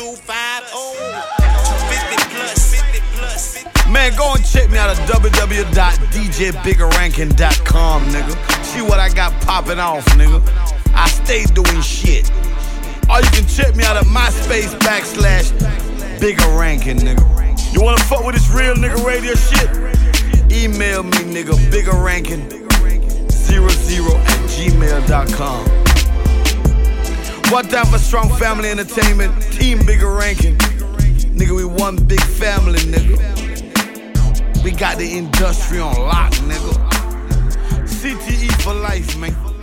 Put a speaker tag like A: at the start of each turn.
A: Oh. Man, go and check me out at www.djbiggarankin.com, nigga. See what I got popping off, nigga. I stay doing shit. Or you can check me out at MySpace backslash Bigga Rankin, nigga. You wanna fuck with this real nigga radio shit? Email me, nigga, biggerranking00 at gmail.com. One time for Strong Family Entertainment, Team Bigga Rankin. Nigga, we one big family, nigga. We got the industry on lock, nigga. CTE for life, man.